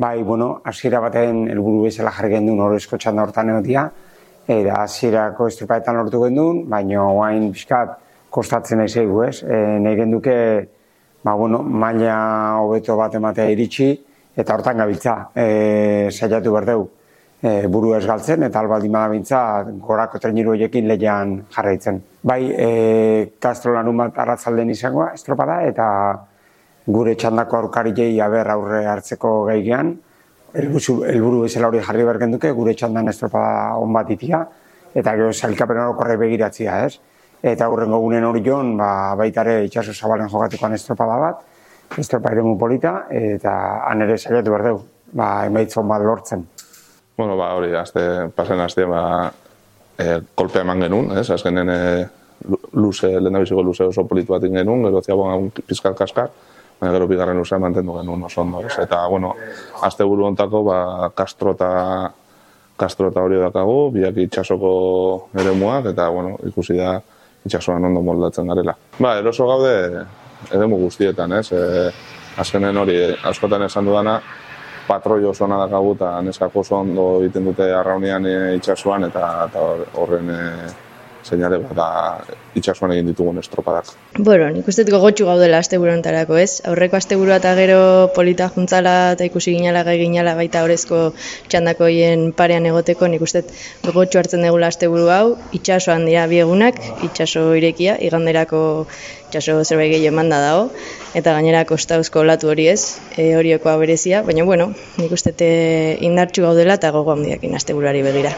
Bai, bueno, hasiera baten helburu bezala jarri gendun horrezko txanda hortan egotia, eta hasierako estropaetan lortu gendun, baina oain pixkat kostatzen nahi zeigu, ez? E, nahi genduke, ba, bueno, maila hobeto bat ematea iritsi, eta hortan gabiltza, e, saiatu berdeu e, buru ez galtzen, eta albaldi madabintza gorako treniru horiekin lehian jarraitzen. Bai, e, Castro lanun bat arratzalden izangoa, estropada, eta gure txandako aurkari jei aber aurre hartzeko gaigean, helburu bezala hori jarri berken duke, gure txandan estropada on bat itia, eta gero zailkapen orokorre begiratzia, ez? Eta aurrengo gunen hori joan, ba, baitare itxaso zabalen jokatukoan estropada bat, estropa ere polita, eta han ere saiatu berdeu, ba, emaitzon bat lortzen. Bueno, ba, hori, azte, pasen azte, ba, e, kolpea eman genuen, ez? Azkenen e, luze, lehen luze oso politu bat genuen, gero ziagoan pizkal kaskar, baina gero bigarren luzea mantendu genuen oso ondo. Ez? Eta, bueno, azte buru ontako, ba, Castro eta Castro eta hori dakagu, biak itxasoko ere muak, eta, bueno, ikusi da itxasoan ondo moldatzen garela. Ba, eroso gaude, edemu guztietan, ez? E, azkenen hori, askotan esan dudana, patroi oso da dakagu, eta neskako oso ondo egiten dute arraunian e, itxasuan, eta, eta horren e, seinale bat itxasuan egin ditugun estropadak. Bueno, nik uste gogotxu gaudela asteburu ontarako, ez? Aurreko asteburua eta gero polita juntzala eta ikusi ginala gai ginala baita horrezko txandako hien parean egoteko, nik uste gogotxu hartzen dugula asteburu hau, itxasoan dira biegunak, itxaso irekia, iganderako itxaso zerbait gehi emanda dago, eta gainera kostauzko olatu hori ez, e, horieko berezia, baina bueno, nik uste indartxu gaudela eta gogo handiakin asteburuari begira.